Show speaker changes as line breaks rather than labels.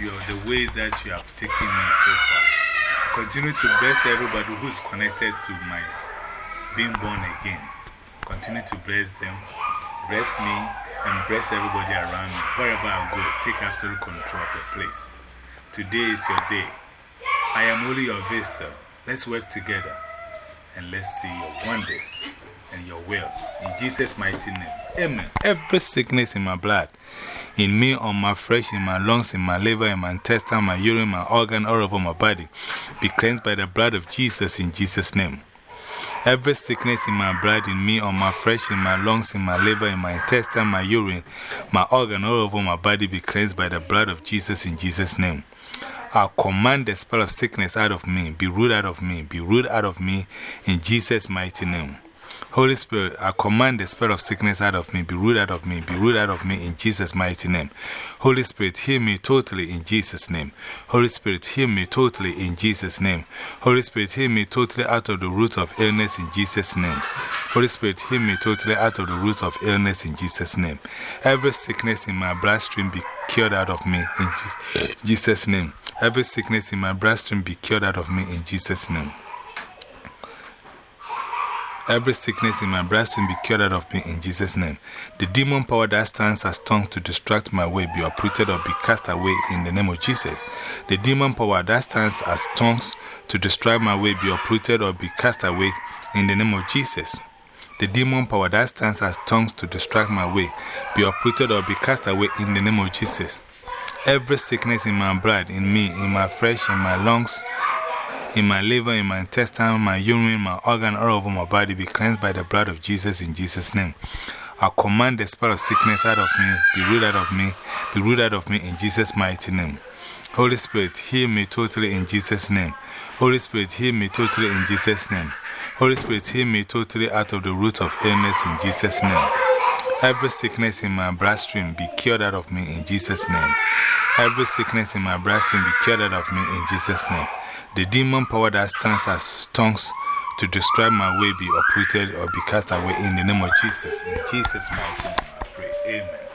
your, the ways that you have taken me so far. Continue to bless everybody who's connected to my being born again. Continue to bless them, bless me, and bless everybody around me. Wherever I go, take absolute control of the place. Today is your day. I am only your vessel. Let's work together and let's see your wonders and your will. In Jesus' mighty name. Amen. Every sickness in my blood, in me, on my flesh, in my lungs, in my liver, in my intestine, my urine, my organ, all over my body, be cleansed by the blood of Jesus in Jesus' name. Every sickness in my blood, in me, on my flesh, in my lungs, in my liver, in my intestine, my urine, my organ, all over my body, be cleansed by the blood of Jesus in Jesus' name. I command the spell of sickness out of me, be rooted out of me, be rooted out of me in Jesus' mighty name. Holy Spirit, I command the spirit of sickness out of me, be rooted out of me, be rooted out of me in Jesus' mighty name. Holy Spirit, heal me totally in Jesus' name. Holy Spirit, heal me totally in Jesus' name. Holy Spirit, heal me totally out of the root of illness in Jesus' name. Holy Spirit, heal me totally out of the root of illness in Jesus' name. Every sickness in my bloodstream be cured out of me in Jesus' name. Every sickness in my bloodstream be cured out of me in Jesus' name. Every sickness in my breast bloodstream be cured out of me in Jesus' name. The demon power that stands as tongues to distract my way be uprooted or be cast away in the name of Jesus. The demon power that stands as tongues to distract my way be uprooted or be cast away in the name of Jesus. The demon power that stands as tongues to distract my way be uprooted or be cast away in the name of Jesus. Every sickness in my blood, in me, in my flesh, in my lungs, in my liver, in my intestine, my urine, my organ, all over my body be cleansed by the blood of Jesus in Jesus' name. I command the spirit of sickness out of me, be rooted out of me, be rooted out of me in Jesus' mighty name. Holy Spirit, heal me totally in Jesus' name. Holy Spirit, heal me totally in Jesus' name. Holy Spirit, heal me totally out of the root of illness in Jesus' name. Every sickness in my bloodstream be cured out of me in Jesus' name. Every sickness in my bloodstream be cured out of me in Jesus' name. The demon power that stands as tongues to destroy my way be uprooted or be cast away in the name of Jesus. In Jesus' mighty name I pray. Amen.